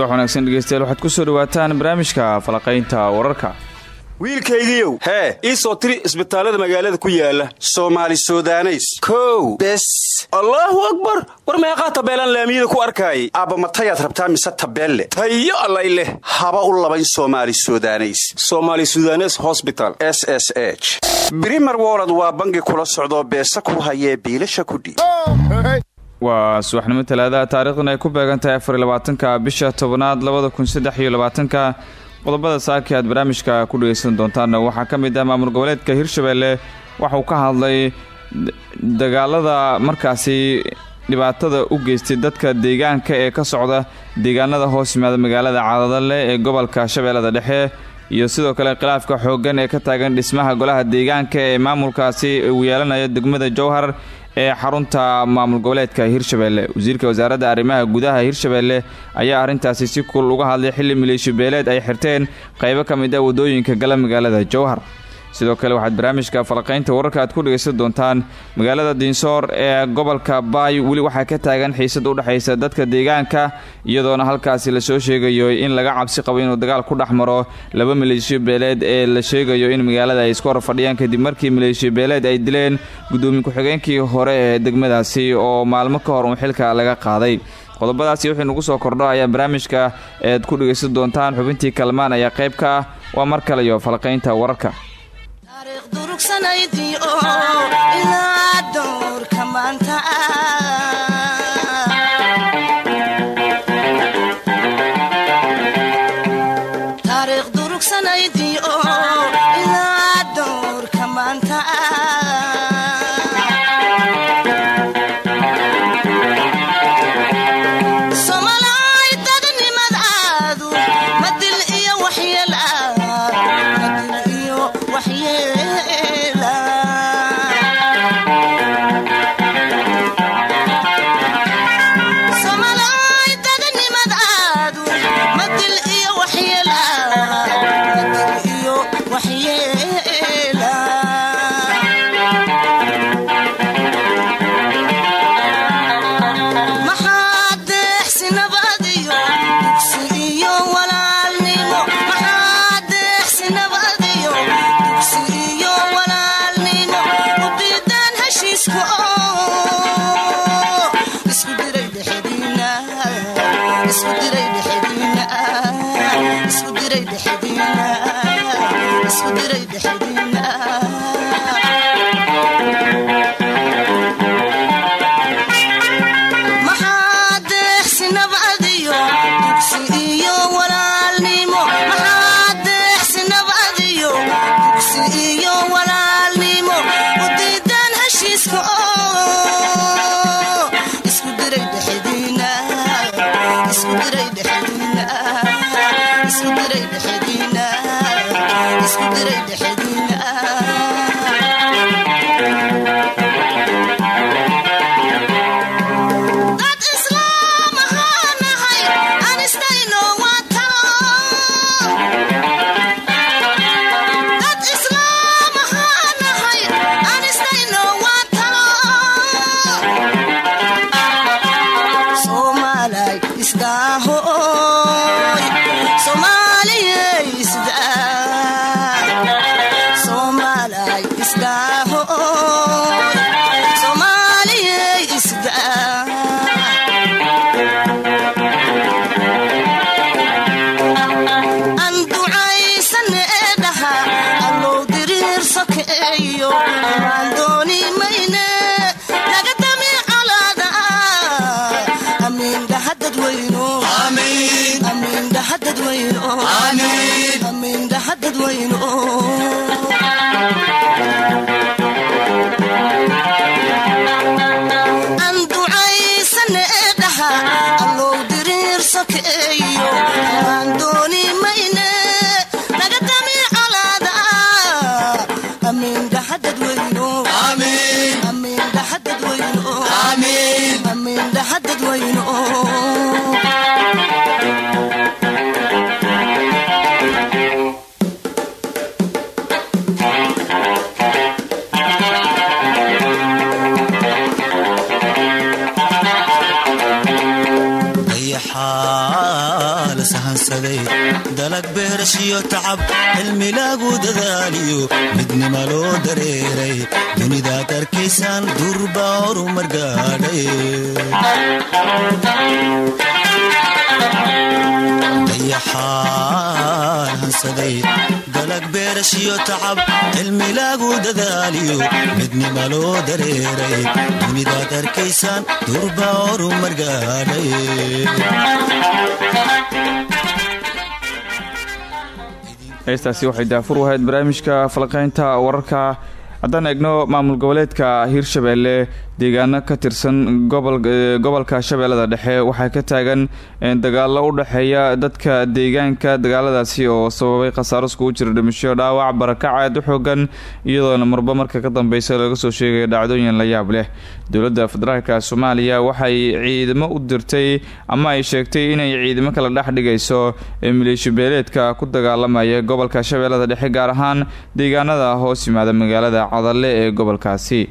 subax wanaagsan dhegeystayaal waxaad ku soo dhawaataan barnaamijka falaqaynta wararka. Wiilkaygiiow hee. ii soo tiri isbitaallada magaalada ku yaalla soomaali sudaneys. Kow. Bes. Allaahu akbar. War meeqaa tabeelaan laamiyada ku arkaayay aabba matayaad rabtaa mise tabeelle? Tayo allay leh. Haba u labayn soomaali sudaneys. Somaali sudanes hosbital s s h. Brimer wolod waa bangi kula socdoo beesa ku hayee biilasha kudhiib waa subaxnimo talaadaha taariikhduna ay ku beegan tahay afarlabaatanka bisha tobanaad labada kun saddex qodobada saaki aad barnaamijka ku dhegeysan doontaanna waxaa ka mid ah maamul goboleedka hirshabeelle waxauu ka hadlay dagaalada markaasi dhibaatada u geystay dadka deegaanka ee ka socda deegaanada hoos yimaada magaalada caadadale ee gobolka shabeellada dhexe iyo sidoo kale khilaafka xooggan ee ka taagan dhismaha golaha deegaanka ee maamulkaasi uu yeelanayo degmada jowhar ee xarunta maamul goboleedka hirshabeelle. Wasiirka wasaaradda arrimaha gudaha hirshabeelle ayaa arrintaasi si kul uga hadlay xilli maleeshiyo beeleed ay xirteen qaybo ka mid ah waddooyinka gala magaalada jowhar sidoo kale waxaad barnaamijka falaqaynta wararka aad ku dhegaysan doontaan magaalada diinsoor ee gobolka baay. Weli waxaa ka taagan xiisad u dhexaysa dadka deegaanka iyadoona halkaasi la soo sheegayo in laga cabsi qabo inuu dagaal ku dhex laba maleeshiyo beeleed ee la sheegayo in magaalada ay isku hor fadhiyaan kadib markii maleeshiyo beeleed ay dileen gudoomiye ku-xigeenkii hore ee degmadaasi oo maalmo ka hor xilka laga qaaday. Qodobadaasi wixii nugu soo kordho ayaa barnaamijka ead ku dhegaysan doontaan. Xubintii kalmaan ayaa qayb ka ah. Waa mar kale iyo falaqaynta wararka wanaagsanaydiyo beerashiyo tacab cilmi lagu dadaaliyo midnima loo dareeray dunidaad arkaysaan durba horumar gaadhay dalag beerashiyo tacab cilmi lagu dadaaliyo midnima loo dareeray dunidaad arkaysaan durba horumar gaadhay heestaasi waxay daafur u ahayd barnaamijka falqaynta wararka haddaan eegno maamul goboleedka hiirshabeelle deegaano ka tirsan gobolka shabeellada dhexe waxaa ka taagan dagaalo u dhexeeya dadka deegaanka dagaaladaasi oo sababay khasaarosku u jira dhimasho dhaawac barakac aad u xoogan iyadoona marba marka ka dambeysa laga soo sheegaya dhacdooyin la yaab leh. Dowladda federaalka soomaaliya waxay ciidamo u dirtay ama ay sheegtay inay ciidamo kala dhex dhigayso maleeshibeeleedka ku dagaalamaya gobolka shabeellada dhexe gaar ahaan deegaanada hoos yimaada magaalada cadalle ee gobolkaasi.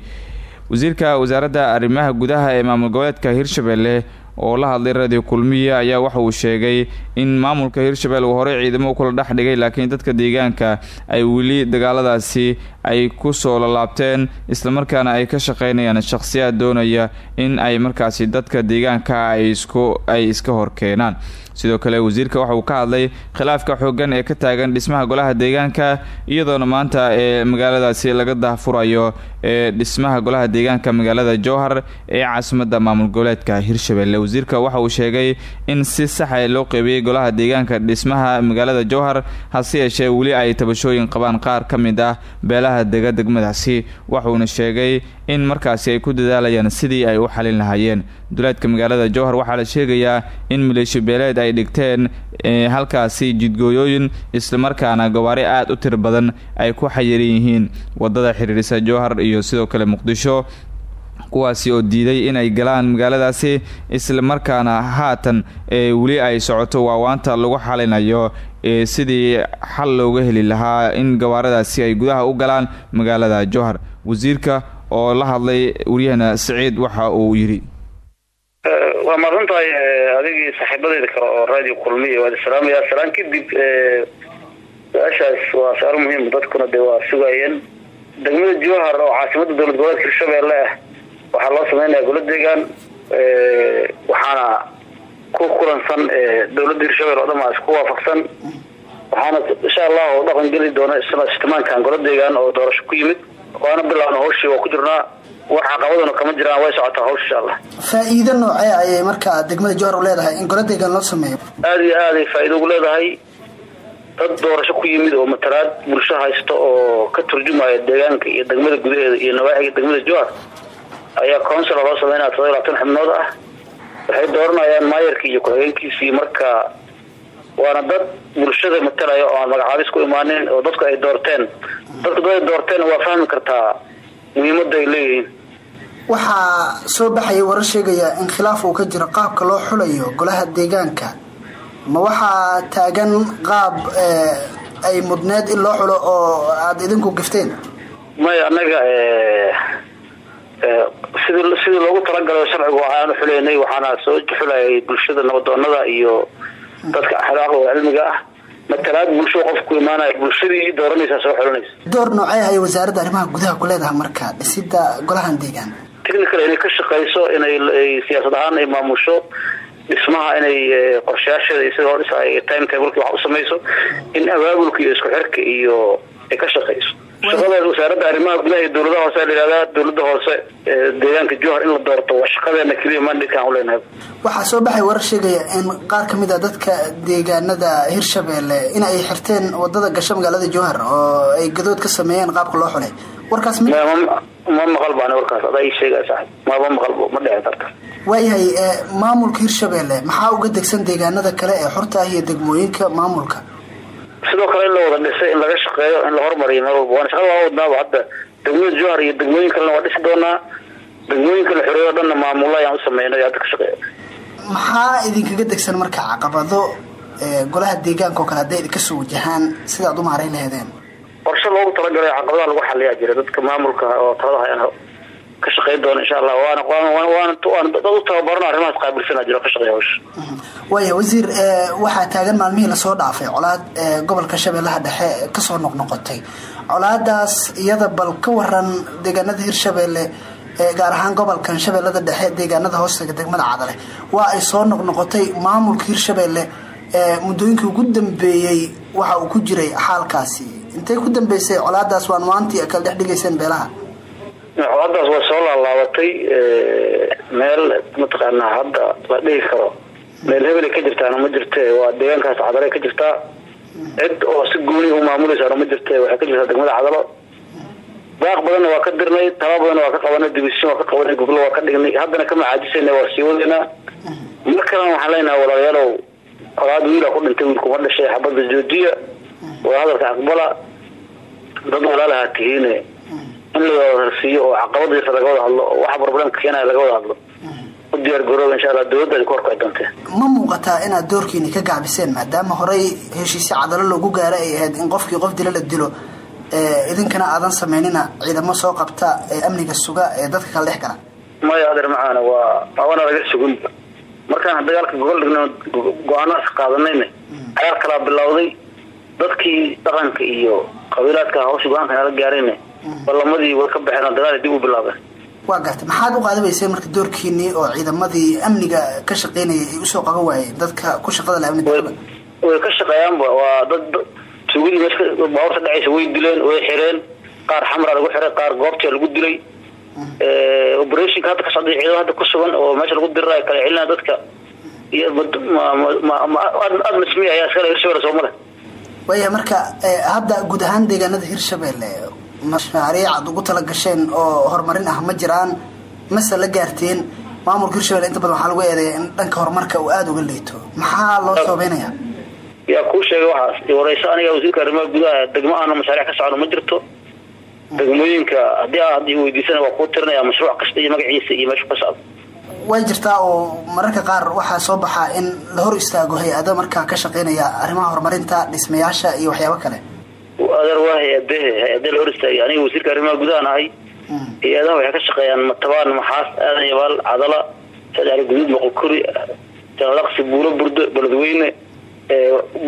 Wasiirka wasaaradda arrimaha gudaha ee maamul goboleedka hirshabelle oo la hadlay radio kulmiya ayaa waxa uu sheegay in maamulka hirshabelle uu horey ciidamo kula dhex dhigay laakiin dadka deegaanka ay weli dagaaladaasi ay ku soo lalaabteen islamarkaana ay ka shaqeynayaan shakhsiyaad doonaya in ay markaasi dadka deegaanka ay iska horkeenaan sidoo kale wasiirka waxa uu ka hadlay khilaafka xoogan ee ka taagan dhismaha golaha deegaanka iyadoona maanta ee magaaladaasi laga dahfurayo ee dhismaha golaha deegaanka magaalada jowhar ee caasimadda maamul goboleedka hirshabelle. Wasiirka waxa uu sheegay in si saxa loo qeybiyey golaha deegaanka dhismaha magaalada jowhar hase yeeshee weli ay tabashooyin qabaan qaar ka mid ah beelaha dega degmadaasi waxuuna sheegay in markaasi ay ku dadaalayaan sidii ay u xalin lahaayeen. Duleedka magaalada jowhar waxaa la sheegayaa in maleeshiyo beeleed ay dhigteen halkaasi jidgooyooyin islamarkaana gawaari aada u tir badan ay ku xayiran yihiin. Wadada xiriirisa jowhar iyo sidoo kale muqdisho kuwaasi oo diiday inay galaan magaaladaasi islamarkaana haatan weli ay socoto waawaanta lagu xalinayo sidii xal looga heli lahaa in gawaaradaasi ay gudaha u galaan magaalada jowhar. Wasiirka oo la hadlay waryahana saciid waxa uu yidhi. Waa mahadsan tahay adigii saaxiibadeyda kale oo radio kulmiya waad islaamaya salaan kadib su'aashaas waa su'aal muhiim dadkuna dee waa sugaayeen degmada jowhar oo caasimada dowlad goboleedka hirshabelle ah waxaa loo sameynaya golo deegaan waxaana ku kulansan dowladda hirshabelle oo dhan aa isku waafaqsan. Waxaana insha allahu dhaqan geli doona istimaankan golo deegaan oo doorasho ku yimid waana bilaabna hawshii waa ku jirnaa. Wax caqabaduna kama jiraan way socotaa hawsha insha allah faa-iido noocee ayay markaa degmada jowhar u leedahay in golo deegaan loo sameeyo? Aada iyo aaday faa-iido ugu leedahay. Dad doorasho ku yimid oo matalaad bulsho haysta oo ka turjumaya deegaanka iyo degmada gudaheeda iyo nawaaxiga degmada jowhar ayaa councila loo sameynaya todoba labaatan xubnood ah. Waxay dooranayaan maayarkii iyo ku-xigeenkiisii marka waana dad bulshada matalaya oo aan magacaabis ku imaanin oo dadku ay doorteen. Dadku dad ay doorteen waa fahmi kartaa muhiimada ay leeyihiin. Waxaa soo baxaya warar sheegaya in khilaaf uu ka jiro qaabka loo xulayo golaha deegaanka. Ma waxaa taagan qaab ay mudneed in loo xulo oo aada idinku gifteen? Maya annaga sidii sidii loogu talagalo sharcigu waxaanu xuleynay waxaana soo xulayay bulshada nabadoonada iyo dadka axlaaqda oo cilmiga ah. Matalaad bulsho qofku imaanaya bulshadii dooranaysaa soo xulanaysa door noocee ay wasaaradda arrimaha gudaha ku leedahay marka dhisida golahan deegaan? Technical inay ka shaqeyso inay siyaasad ahaan ay maamusho dhismaha inay qorshayaasheeda iyo sida loo dhisaay time tableki wax u samayso in abaabulka iyo isku xirka iyo ay ka wasaaradda arrimaha gudaha iyo dowladaha hoose la yihahdaa dowladda hoose deegaanka jowhar in la doorto waa shaqadeena keliya mandhikaan u leenahay. Waxaa soo baxay warar sheegaya in qaar ka mid a dadka deegaanada hirshabelle in ay xirteen waddada gasho magaalada jowhar oo ay gadood ka sameeyeen qaabka loo xulay. Warkaas ma maqal baan warkaas adaa ii sheegaya saaxib maba maqal ma dhici karta waayahay maamulka hirshabelle maxaa uga degsan deegaanada kale ee xorta ah iyo degmooyinka maamulka sidoo kale in la wada dhisay in laga shaqeeyo in la hormariyo meel walba. Waana shaqada waa wadnaaba hadda degmada jowhar iyo degmooyin kalena waa dhisi doonaa. Degmooyinka la xoreeyo o dhanna maamulo ayaan u sameynay hadda ka shaqeeya. Maxaa idinkaga degsan marka caqabado golaha deegaanka oo kale hadday idinka soo wajahaan sidaad u maaray laheedeen qorshe loogu talagalay caqabadaha lagu xaliyaa jira dadka maamulka oo talada hayaan ka shaqeyn doona insha allah dad u tababarano arrimahaas qaabilsana jiro ka shaqeeya hawsha. Waaya wasiir waxaa taagan maalmihii la soo dhaafay colaad gobolka shabeellaha dhexe ka soo noqnoqotay. Colaadaas iyada bal ka waran deegaanada hirshabeelle gaar ahaan gobolkan shabeellada dhexe deegaanada hoostaga degmada cadale waa ay soo noqnoqotay maamulka hirshabeelle muddooyinkii ugu dambeeyey waxa uu ku jiray xaalkaasi. Intay ku dambeysay colaadaas waan maantii kala dhex dhigayseen beelaha colaadaas waa soo laalaabatay meel mataqaanaa hadda la dhihi karo. Meel hebelay ka jirtaana ma jirte waa deegaankaas cadale ka jirtaa cid oo si gooni u maamulaysaana ma jirte waxay ka jirtaa degmada cadalo daaq badanna waa ka dirnay taba badanna waa ka qabanay dibishin waa ka qabanay goblo waa ka dhignay. Haddana kama caajisayna waa sii wadaynaa. Mar kalena waxaan leenahay walaalayaalow colaad wiila ku dhintay wiilkuma dhashay xabadda joojiya hadalka aqbala dad walaalaha tihiine in la harsiiyo oo caqabadiisa laga wada hadlo waxa problemka keenaya laga wada hadlo. U diyaar garooba insha allah dawladda ay ku doonteen ma muuqataa inaad doorkiini ka gacbiseen maadaama horey heshiisyo cadalo loogu gaara ay ahayd in qofkii qof dila la dilo idinkana aadan sameynina ciidamo soo qabta ee amniga suga ee dadka kala dhex gala. Maya adeer macaana waa awana laga sugun. Markaan dagaalka gogol dhigno go'aanaas qaadanayna cagaar kalaa bilowday dadkii dhaqanka iyo qabiilaadka hawsha go'aanka nala gaarayna ballamadii way ka baxeen dagaal dib u bilaabeen waa gartay maxaad u qaadabayseen marka doorkiinii oo ciidamadii amniga ka shaqeynayay ay u soo qaban waayeen dadka ku shaqada darada way ka shaqeeyaanba waa dad sugidii meesha baabuurta dhacaysa way dileen way xireen. Qaar xamraa lagu xiray qaar goobtia lagu dilay. Operationka hadda ka socday ciidamo hadda ku sugan oo meesha lagu dirirayo kala celinaya dadka. Iyo aad masmiya ayaa iskale hirshabelle soomale waaya marka hadda guud ahaan deegaanada hirshabelle mashaariic aad ugu tala gasheen oo horumarin ah ma jiraan mase la gaarteen. Maamulka hirshabelle inta badan waxaa lagu eedeeya in dhanka horumarka uu aada uga leeto maxaa loo soobeynaya yaa kuu sheegay waxaas wareyso aniga wasiirka arrimaha gudaha degmo aana mashaariic ka socno ma jirto. Degmooyinka haddii a haddii weydiisana waa kuu tirinaya mashruuc kasta iyo magaciisa iyo meeshu ka socdo. Way jirtaa oo mararka qaar waxaa soo baxaa in la hor istaago hay'ado markaa ka shaqeynaya arrimaha horumarinta dhismayaasha iyo waxyaabo kale adeer waa hay'adehe hay'ade la hor istaagay aniga wasiirka arrimaha gudahaan ahay hay'adaha waxay ka shaqeeyaan matabaan maxaas aadan yabaal cadala. Sadexli guduud moqokori jalalaqsi buulo burdo beledweyne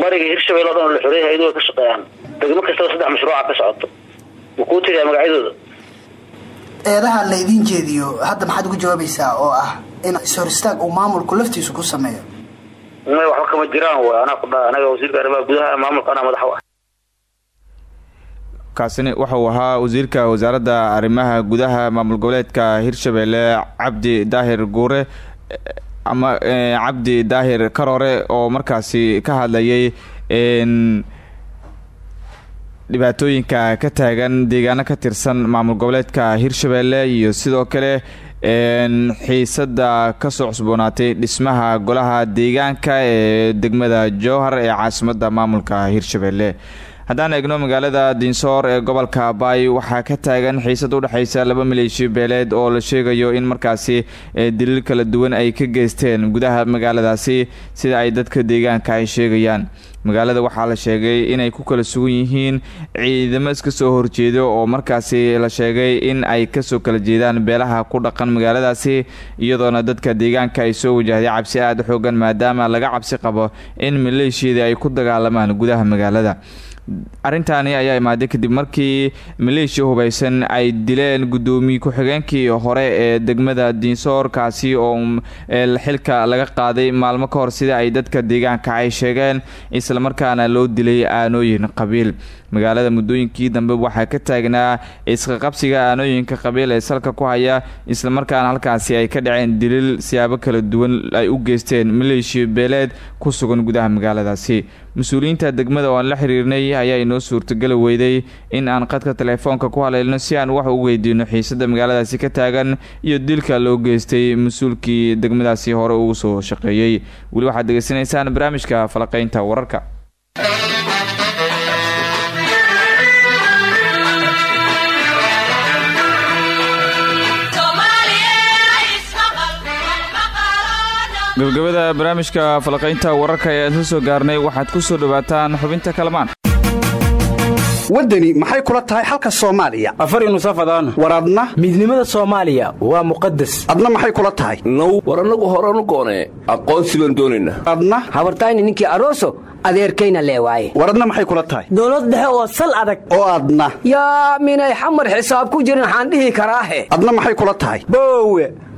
bariga hirshabelle o dhan la xoreeyay hay'adu way ka shaqeeyaan. Degmo kastaba saddex mashruuca ka socoto. Ma kuu tiriyaa magacyadooda? Eedaha la idiin jeediyo hadda maxaad ugu jawaabaysaa oo ah in is-hor istaag uu maamulku laftiisu ku sameeyo? May waxba kama jiraan way anaga wasiirka arrimaha gudaha maamulka anaa madax u ah kaasini waxauu ahaa wasiirka wasaaradda arrimaha gudaha maamul goboleedka hirshabelle cabdi daahir guure ama cabdi daahir karore oo markaasi ka hadlayay dhibaatooyinka ka taagan deegaano ka tirsan maamul goboleedka hirshabelle iyo sidoo kale xiisada ka soo cusboonaatay dhismaha golaha deegaanka ee degmada jowhar ee caasimadda maamulka hirshabelle haddaan eegno magaalada dinsoor ee gobolka baay waxaa ka taagan xiisad udhexeysa laba maleeshiyo beeleed oo la sheegayo in markaasi daliil kala duwan ay ka geysteen gudaha magaaladaasi sida ay dadka deegaanka ay sheegayaan. Magaalada waxaa la sheegay inay ku kala sugan yihiin ciidamo iska soo horjeedo oo markaasi la sheegay in ay ka soo kala jeedaan beelaha ku dhaqan magaaladaasi iyadoona dadka deegaanka ay soo wajahday cabsi aada u xoogan maadaama laga cabsi qabo in maleeshiyada ay ku dagaalamaan gudaha magaalada arrintaani ayaa imaaday kadib markii maleeshiya hubeysan ay dileen guddoomiye ku-xigeenkii hore ee degmada diinsoor kaasi oo xilka laga qaaday maalmo ka hor sida ay dadka deegaanka ay sheegeen islamarkaana loo dilay aanooyin qabiil magaalada muddooyinkii dambe waxaa ka taagnaa isqaqabsiga aanooyinka qabiil ee salka ku haya islamarkaana halkaasi ay ka dhaceen daliil siyaabo kala duwan ay u geysteen maleeshiya beeleed ku sugan gudaha magaaladaasi. Mas'uuliyiinta degmada oo aan la xiriirnay ayaa inoo suurtageli weyday in aan qadka telefoonka ku haleelno si aan wax u weydiino xiisada magaaladaasi ka taagan iyo dilka loo geystay mas'uulkii degmadaasi hore ugu soo shaqeeyey. Weli waxaad degeysanaysaan barnaamijka falaqeynta wararka gabagabada barnaamijka falaqaynta wararka ee aan soo gaarnay waxaad ku soo dhawaataan xubinta kalamaan. Waddani maxay kula tahay xalka soomaaliya? Afar nusafadaan war adna? Midnimada soomaaliya waa muqadas adna maxay kula tahay? Now war annagu horanu goonee aqoonsi baan doonaynaa adna? Habartayni ninkii aroso adeerkayna lee waaye war adna maxay kula tahay? Dowlad dhexe oo sal adag. Oo adna. Yaa minay xamar xisaab ku jirin waxaan dhihi karaahe adna maxay kula tahay? Boowe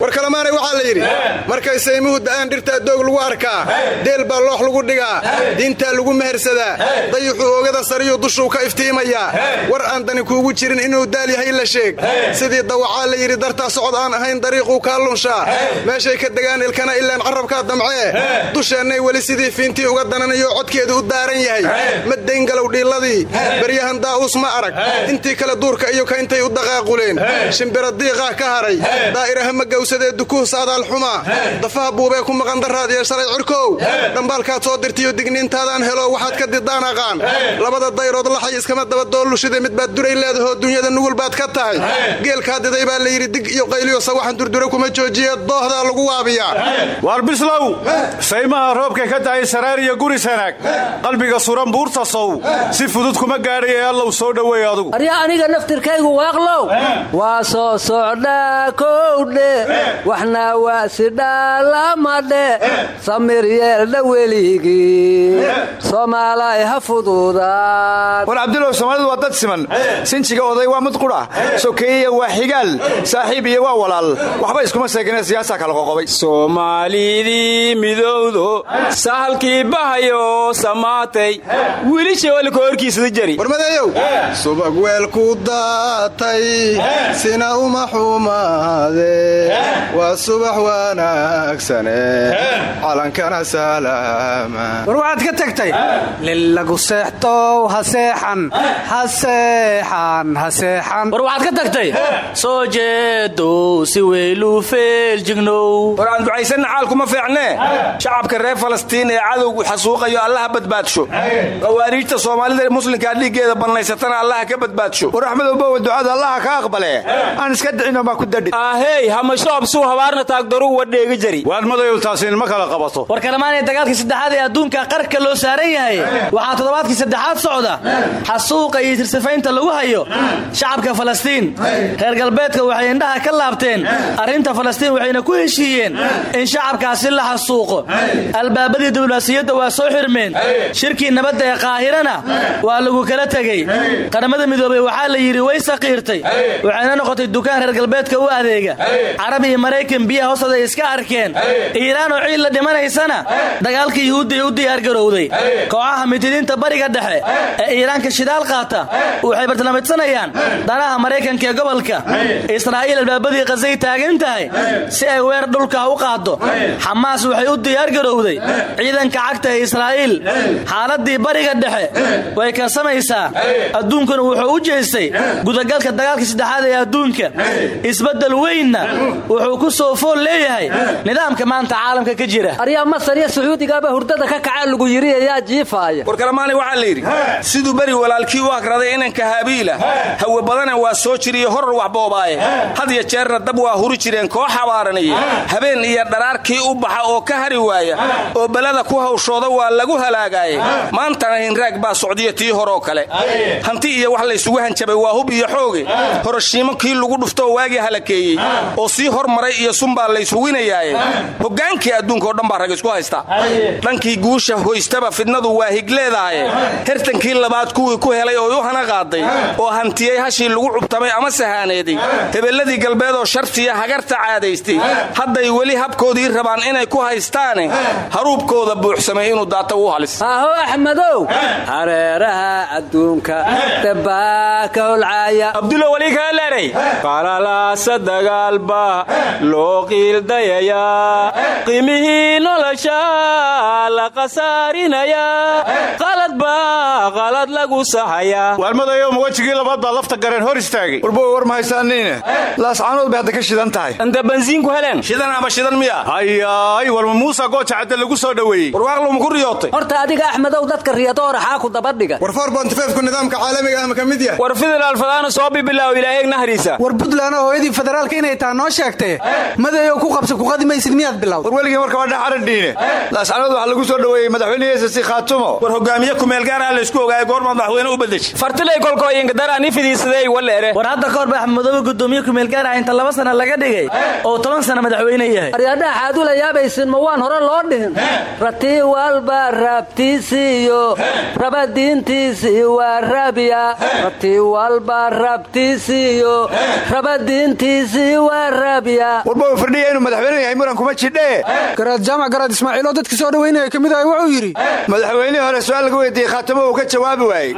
war kalemaanay waxaa la yidhi markay saymuhu da'aan dhirtaa doog lagu arkaa deel baa loox lagu dhigaa diintaa lagu mehersadaa dayuxuu oogada sariyuu dushuu ka iftiimayaa war aan dani kuugu jirin inuu daal yahay la sheeg. Sidii dawacaa la yidhi dartaa socod aan ahayn dariiquu kaa lunshaa. Meeshay ka degaan ilkana ilaan carrabkaa damcee. Dusheennay weli sidii fiintii uga dananayoo codkeedu u daaran yahay. Ma dayngalow dhiilladii. Baryahan daa'uus ma arag. Intii kale duurka iyo kayntay u daqaaquleen shimbira diiqaa ka haray. Daa'iraha ma gawsadee dukuh saadaal xumaa dafaha buubee ku maqan daraad iyo shalay cirkow? Dhambaalkaad soo dirtiyo digniintaadaan helo waxaad ka didaan aqaan. Labada dayrood laxay iskama dabadoollushide mid baad duray leedahoo dunyada nugul baad ka tahay. Geelkaa diday baa la yidhi dig iyo qayliyo sawaxan durdure kuma joojiye doohdaa lagu waabiyaa. Waar bislow saymaha roobka ka dahay saraar iyo guri sanaag. Qalbiga suran buurta sow. Si fudud kuma gaadhay allow soo dhoweey adugu. Arya aniga naftirkaygu waaqlow. Waa soo socdaa kowdhe waxna waa sidhaalamadhe samir yeeldha weligii soomaalay ha fududaan war cabdulow soomaalidu waa dad siman. Sinjiga oday waa mid qudha sokeeyya waa xigaal. Saaxiib iyo waa walaal. Waxba iskuma seegine siyaasaa kala qoqobay. Soomaalidii midowdo sahalkii bahayo samaatay. Wiilisha walika horkiisada jari. Warmadeeyow. Subag weelku daatay. Sina uma xumaade waa subax wanaagsane calankana salaama. War waxaad ka tagtay? Lilagu seextow ha seexan. Ha seexan ha seexan. War waxaad ka tagtay? Soo jeedow si weyluu feeljignow war aan ducaysanna caalkuma fiicnee shacabka reer falastiin ee cadowgu xasuuqayo allaha badbaadsho qawaariijta soomaalida muslimkaa dhiiggeeda bannaysatana allaha ka badbaadsho war axmedow bowa ducada allaha ka aqbale aan iska dhicino maa ku dadhi ahey hamashoob suu habaarna taagdaruu wadheega jari waadmadayow taasi inma kala qabato. War kalemaanay dagaalkii saddexaad ee adduunka qarka loo saaran yahay waxaa toddobaadkii saddexaad socda xasuuqa iyo tirsifaynta lagu hayo shacabka falastiin. Reer galbeedka waxay indhaha ka laabteen. Arrinta falastiin waxayna ku heshiiyeen in shacabkaasi la xasuuqo. Albaabadii diblomaasiyadda waa soo xirmeen. Shirkii nabadda ee qaahirana waa lagu kala tegey. Qaramada midoobey waxaa la yidhi way saqiirtay. Waxayna noqotay dukaan reer galbeedka u adeega iyo maraykan biyaha hoostooda ay iska arkeen. Iiraan oo ciid la dhimanaysana dagaalkii yuhuudday u diyaargarowday kooxaha mitidiinta bariga dhexe ee iiraanka shidaal qaata waxay bartilmaamidsanayaan danaha maraykanka ee gobolka. Israa'iil albaabadii qasay taagan tahay si ay weer dhulka u qaaddo. Xamaas waxay u diyaargarowday ciidanka cagta ee israa'iil xaaladii bariga dhexe way karsamaysaa. Adduunkuna wuxuu u jeestay gudagalka dagaalka saddexaad ee adduunka. Isbeddel weynna wuxuu ku soo fool leeyahay. Nidaamka maanta caalamka ka jira. Aryaa masar iyo sacuudigaaba hurdada ka kacaa lagu yidhi ayaa jiifaaya war kalamaanay waxaa la yidhi siduu beri walaalkii u akraday inanka haabiila hawe badana waa soo jiriyo horor waxboobaaye had ya jeerna dab waa huri jireen koo xabaaranaye habeen iyo dharaarkii u baxa oo ka hari waaya. Oo belada ku hawshooda waa lagu halaagaaye. Maantana hinraag baa socdiya tii horoo kale. Hanti iyo wax laysugu hanjabay waa hub iyo xooge. Horoshiimo kii lagu dhuftoo waagii halakeeyey. Oo sii hormaray iyo sunbaa laysuginayaaye hogaankii adduunkao dhan baa rag isku haysta. Dhankii guusha hoystaba fidnadu waa higleedahaye hertankii labaad kuwii ku helay oo u hana qaaday oo hantiyey hashii lagu cubtamay ama sahaaneeday hebeelladii galbeed oo shartiya hagarta caadaystay hadday weli habkoodii rabaan inay ku haystaane haruubkooda buuxsamay inuu daata u halis. Haaho axmedow. Hareeraha adduunka dabbaa ka holcaaya abdulla weli kaaleeray qalalaasa dagaalba loo qiildayayaa qiimihii nolosha la khasaarinayaa qalad baa qalad lagu saxayaa waalmadayo ma wejigii labaad baa lafta gareen hor istaagay. Warbow war ma haysaaniine laascaanood bay hadda ka shidan tahay. Anta bansiinku heleen? Shidan ama shidan miya? Hayaay warma muusa gooja cadde lagu soo dhoweeyey warwaaqlu maku riyootay. Horta adiga axmedow dadka riyadooraxaa ku dabadhiga. War forbontifeefku nidaamka caalamiga ah ma ka mid yahay? War fidal alfadaana soo bibilaaw ilaaheeg nahriisa war buntland hooyadii federaalka inay taha noo sheegtee madayow ku qabsa kuqadimaysid miyaad bilowd war weligii marka waa dhaxaradhiine laascaanood waxaa lagu soo dhoweeyey madaxweyne heesasi khaatumo. War hogaamiye kumeelgaara laysku ogaayo goorma madaxweyne u bedeshay fartilay kolkooyinkadara ni fidiisaday waleere war hadda kahor ba axmedoobe gudoomiye kumeelgaara inta laba sana laga dhigay oo toban sana madaxweyne yahay. Aryadhaha xaadula yaabaysin ma waan hore loo dhihin. Ratii walba rabtiisiiyo rabadiintiisii waa rabya ratii walba rabtiisiiyo rabadiintiisii waa rabya warbow firdhiya inuu madaxweyne yahay muran kuma jidhee garaad jaamac garaad ismaaciiloo dadkii soo dhoweynaya ka mid ahay wuxuu yidhi madaxweynihii hore su'aal laga weydiiyey khaatumo uu ka jawaabi waayey.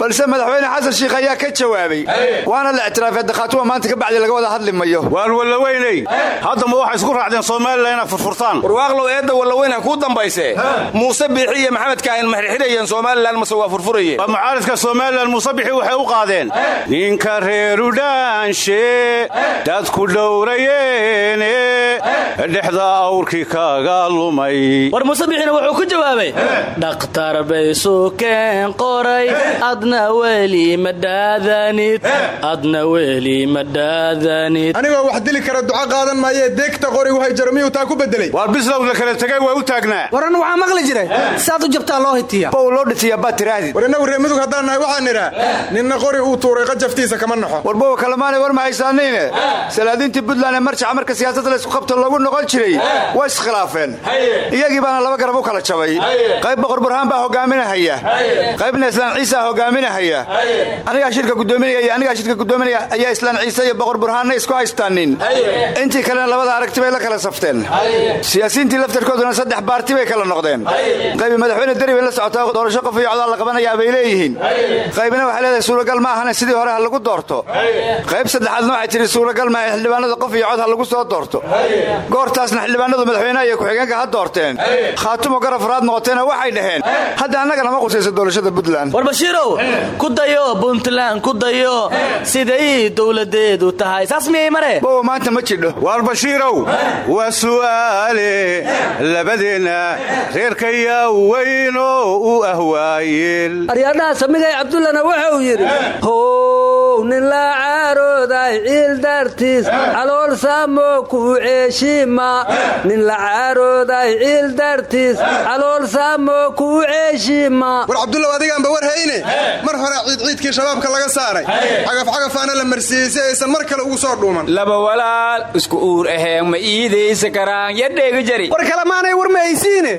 Balse madaxweyne xasan shiikh ayaa ka jawaabay. Waana la ictiraafay hadda khaatuma maanta ka bacdi laga wada hadli mayo waan wallaweyney. Haddama waxay isku raacdeen somalilan inaad furfurtaan. Warwaaqlow eedda wallaweyn ha kuu dambayse muuse biixi iyo maxamed kaahin ma xirxidhayeen somalilan mase waa furfurayeen. Waa mucaaridka somalilan muuse bixi waxay u qaadeen ninka reeru dhaanshe dadku dhowrayeene dhexda awrkii kaaga lumay. War muuse bixina wuxuu ku jawaabay dhakhtar bay sukeen qoray adna weli ma dhaadanid adna weli ma dhaadanid anigoo wax dili kara duco qaadan maayee deegta qorigu hayjaro miyuu taa ku bedelay waar bislow la kala tegay waa u taagnaa. Waran waxaa maqli jiray saad u jabtaa loo hitiya bow loo dhitiya baad tiraahdi war mudug haddaan nahay waxaan nidhaa ninna qori uu tuuray qajaftiisa kama naxo warbowa kalamaanay war ma haysaaniine salaadiintii buntland marjaca marka siyaasadda laysku qabto loogu noqon jiray way iskhilaafeen iyagii baana laba garab u kala jabay. Qayb boqor burhaan baa hogaaminahaya qaybna islaan ciisa hogaaminahaya anigaa shirka gudoominaya iyo anigaa shirka gudoominaya ayaa islaan ciise iyo boqor burhaanna isku haystaanin. Intii kalena labada aragti bay la kala safteen. Siyaasiyiintii laftarkooduna saddex baarti bay kala noqdeen. Qaybi madaxweyne deri bay la socotaa doorasho qof iyo la qabanayaa bay leeyihiin. Qaybna waxay leedahay suuragal ma ahane sidii hore ha lagu doorto. Qayb saddexaadna waxay tihi suuragal maaha xildhibaanada qof iyo cod ha lagu soo doorto. Goortaasna xildhibaanadu madaxweynaha iyo ku-xigeenka ha doorteen. Khaatumo garab faraad noqoteena waxay dhaheen. Hadda annaga nama qusayso doorashada puntland. War bashiirow ku dayo puntland ku dayo. Siday dowladeedu tahay. Saas miyay mare? Bow maanta ma jidho. Waar bashiirow waa su'aale labadeenna reerkayaa weynoo u ah waayeel. Aryadhaha samigay cabdullana wuxuu yidhi how nin la caarooday ciil dartiis calool saamo kuu ceeshima. Nin la caarooday ciil dartiis. Calool saamo kuu ceeshima. War cabdullaw adigaanba war hayne? Mar hore ciidciidkii shabaabka laga saaray. Cagafcagafaana la marsiiyey si aysan mar kale ugu soo dhuuman. Laba walaal isku uur aheen ma iidaysa karaan yadheega jari. War kalemaanay war ma haysiine?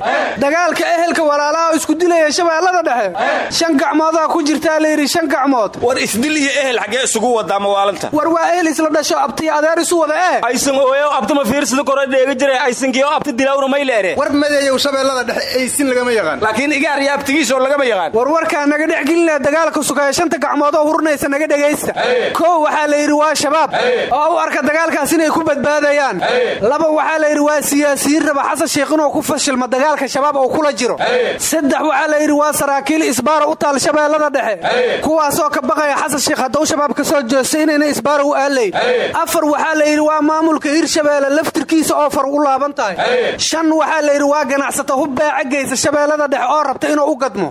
Dagaalka ehelka walaalaha isku dilaya shabeellada dhexe. Shan gacmoodaa ku jirtaa layidhi shan gacmood. War isdil iyo ehel xaggee isugu wadaa mawaalanta war waa ehel isla dhasho abtiyo adeer isu wada ee aysan ooyo abtama fiirsida kore dheega jira aysankiyo abti dilawna may leere. War madeeyow shabeellada dhexe aysin lagama yaqaan. Laakiin igaar iyo abtigiisoo lagama yaqaan. War warkaa naga dhex gelinaya dagaalka sugaya shanta gacmood oo naga dhegaysta. Kow waxaa la yidhi waa shabaab oo u arka dagaalkaas inay ku badbaadayaan. Laba waxaa la yidhi waa siyaasiyiin raba xasan sheikh inuu ku fashilmo dagaalka shabaab oo kula jiro. Saddex waxaa la yidhi waa saraakiil isbaara u taal shabeellada dhexe. Kuwaasoo ka baqaya xasan sheikh hadduu shabaab ka soo joosta inayna isbaara u aalayn afar waxaa la yidhi waa maamulka hirshabeelle laftirkiisa oo far u laaban tahay. Shan waxaa la yidhi waa ganacsata hubbaaca geysa shabeellada dhexe oo rabta inuu u gadmo.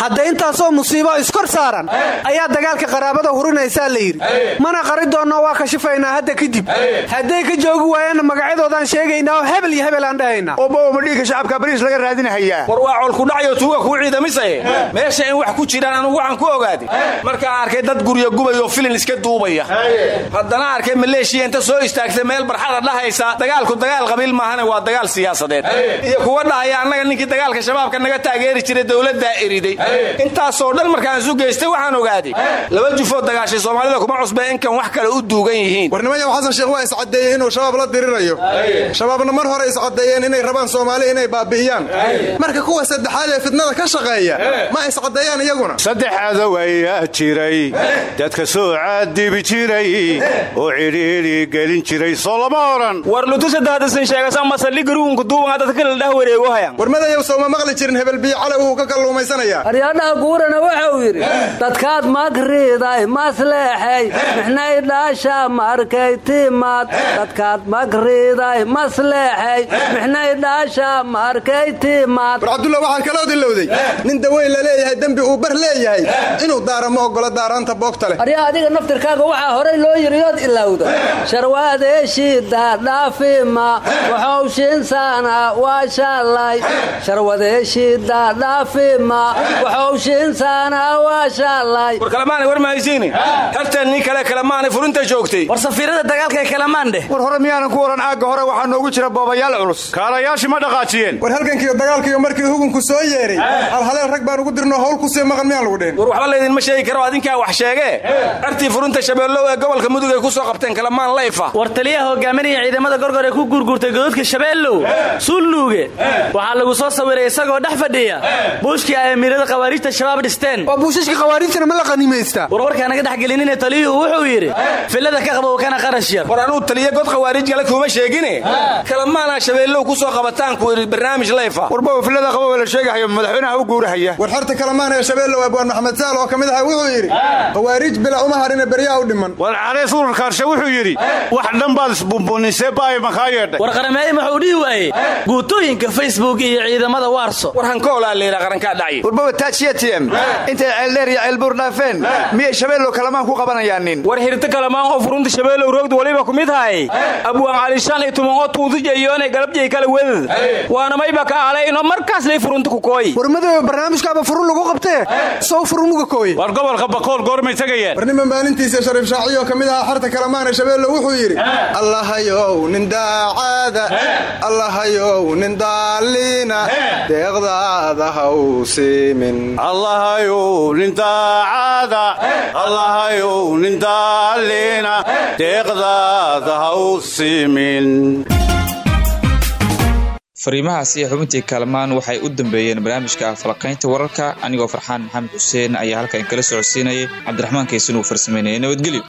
Hadda intaasoo musiibo iskor saaran ayaa dagaalka qaraabada hurinaysaa la yidhi. Mana qari doonno waa kashifaynaa hadda kadib hadday ka joogi waayeenna magacyadoodaan sheegaynaa oo hebel iyo hebel aan dhahaynaa. Obow madhiigka shacabka bariis laga raadinahayaa war waa colkudhacayo tuuga kuu ciidamisaye. Meesha in wax ku jiraan anugu waxaan ku ogaaday markaa arkay dad guryo gubayoo filin iska duubaya. Haddana arkay maleeshiya inta soo istaagtay meel barxada dhahaysa dagaalku dagaal qabiil maahane waa dagaal siyaasadeed. Iyo kuwa dhahaya annaga ninkii dagaalka shabaabka naga taageeri jiray dowladdaa eriday. Intaasoo dhan markaan isu geystay waxaan ogaaday laba jufoo dagaashay soomaalida kuma cusbee inkan wax kale u duugan yihiin. Warnimayow xasan sheekh waa iscaddeeyey inuu shabaab la dirirayo. Shabaabna mar hore iscaddeeyeen inay rabaan soomaali inay baabi'iyaan. Marka kuwa saddexaad ee fidnada ka shaqeeya ma iscaddeeyaan iyaguna. Saddexaada wayaa jiray dadka soo caadibi jiray oo cidhiidhi gelin jiray soo lama odhan war lutusadahadasan sheegasa masalli garuunka duuban dadka kala dhah wareego hayan war madayow sowma maqli jirin hebel biyo cale wuxuu ka kalluumaysanayaa? Aryaadhaha guurana wuxuu yidhi dadkaad magriiday masleexay mixnay dhaasha markay timaad. Dadkaad magriiday masleexay mixnay dhaasha markay timaad. War cabdulla waxaan kaloo dilowday nin daweyn la leeyahay dembi uu bar leeyahay inuu daara ma oggola daaraanta boogta leh. Aryaa adiga naftirkaaga waxaa horay loo yidhi ood ilowda sharwaadeeshiida dhaafima waxuu shiinsaana waa shaalay sharwadeeshiida dhaafima waxuu shiinsaana waa shaalay war kalamaanay war mahaysiini haltan nin kale kalamaanay furinta joogtay. War safiirada dagaalka ee kalamaan dheh war hore miyaanan ku oran aagga hore waxaa noogu jira boobayaal culus. Kaalayaashii ma dhaqaajiyeen. War halgankiiyo dagaalkiiyo markii hugunku soo yeedhay halhaleel rag baan ugu dirno hawl ku sii maqan miyaan lagu dhihin war waxba laydinma sheegi karo adinkaa wax sheegee. Artii furinta shabeellow ee gobolka mudug ay ku soo qabteen kalamaan layfa. War taliyaha hogaaminaya ciidamada gorgor ee ku guurguurtay gododka shabeellow suulluuge. Waxaa lagu soo sawiray isagoo dhex fadhiya. Buushkii ay amiirada khawaariijta shabaab dhisteen. Oo buushashka khawaariijtana ma la qanimaystaa warwarkaa naga dhex gelinine taliyuhu wuxuu yidhi fillada ka qaba kana qarash yar. War anuu taliya god khawaariij gale kuuma sheegine? Kalamaanaa shabeellow ku soo qabataan ku yidhi barnaamij layfa warba fillada qaba la sheegahayo madaxweynaha u guurahaya. War xerta kalamaan ee shabeellow abwaan maxamed saal oo ka mid aha wuxuu yidhi khawaariij bila uma harine u dhiman. War calees ururkaarshe wuxuu yidhi wax dhan baad isbunbunisee baay makaa yeedhay? War qarameeye muxuu dhihi waayey? Guutooyinka facebook iyo ciidamada waarso. War hankoolaa layidha qarankaa dhacay. Warbaba taajiyatm intay ceeldheer iyo ceelbuur dhaafeen miyay shabeellow kalamaan ku qabanayaanin. War hirta kalamaan oo furunta shabeellow roogda waliba ku mid haay abwaan calishaan iyo tuman oo tuudujayoonay galabjay kala wedad waana mayba ka aalay inoo markaas lay furunta ku kooy. War madayo barnaamijkaaba furun lagu qabtee? Sow furunuga kooye war gobolka bakool goormay tegayeen war niman maalintiisa shariif shaaciyo ka mid aha xerta kalamaan ee shabeellow wuxuu yidhi allahayow nin daacada allahayow nin daaliina deeqdaada ha u siimin allahayow nin daacada allahayow nin daaliina deeqdaada ha u siimin fariimahaasi iyo xubintii kaalmaan waxay u dambeeyeen barnaamijka falaqaynta wararka. Anigoo farxaan maxamed xuseen ayaa halkan kala socodsiinayay. Cabdiraxmaan kaysan uu farsameynaya nabadgelyo